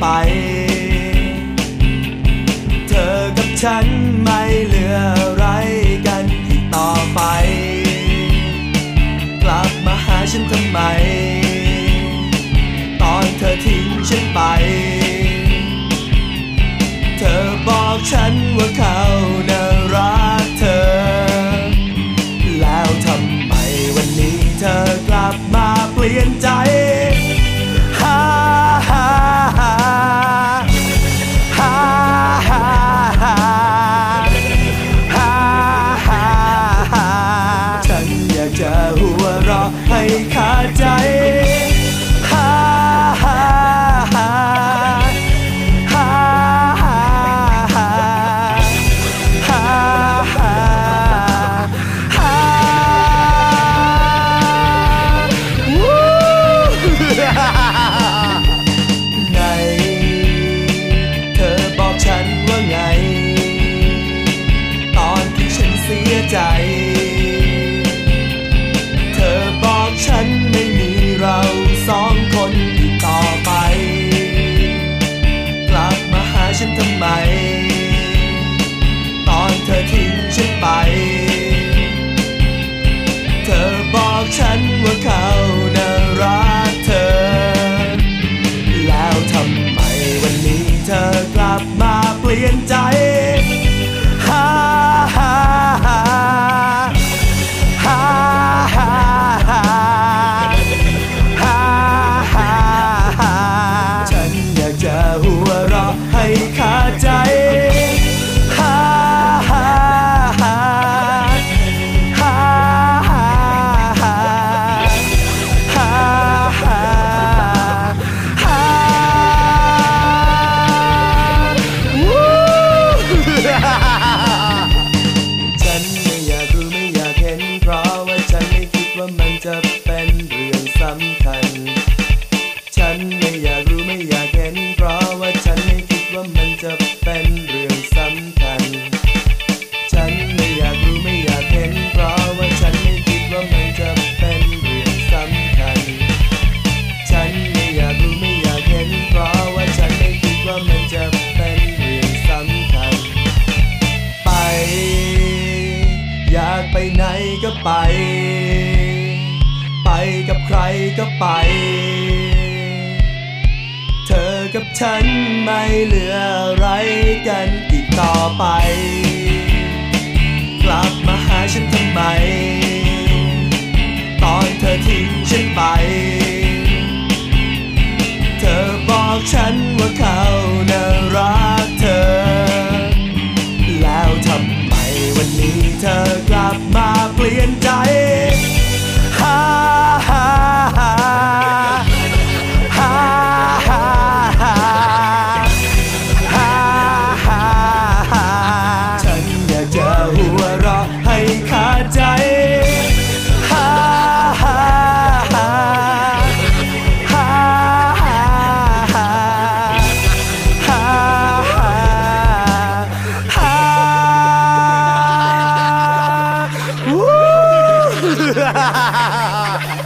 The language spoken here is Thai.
ไป เธอกับฉันไม่เหลืออะไรกันอีกต่อไป กลับมาหาฉันทำไม ตอนเธอทิ้งฉันไป เธอบอกฉันว่าค่ะ die. ไปไหนก็ไป ไปกับใครก็ไป เธอกับฉันไม่เหลืออะไรกันอีกต่อไป กลับมาหาฉันทำไม 哈哈哈哈哈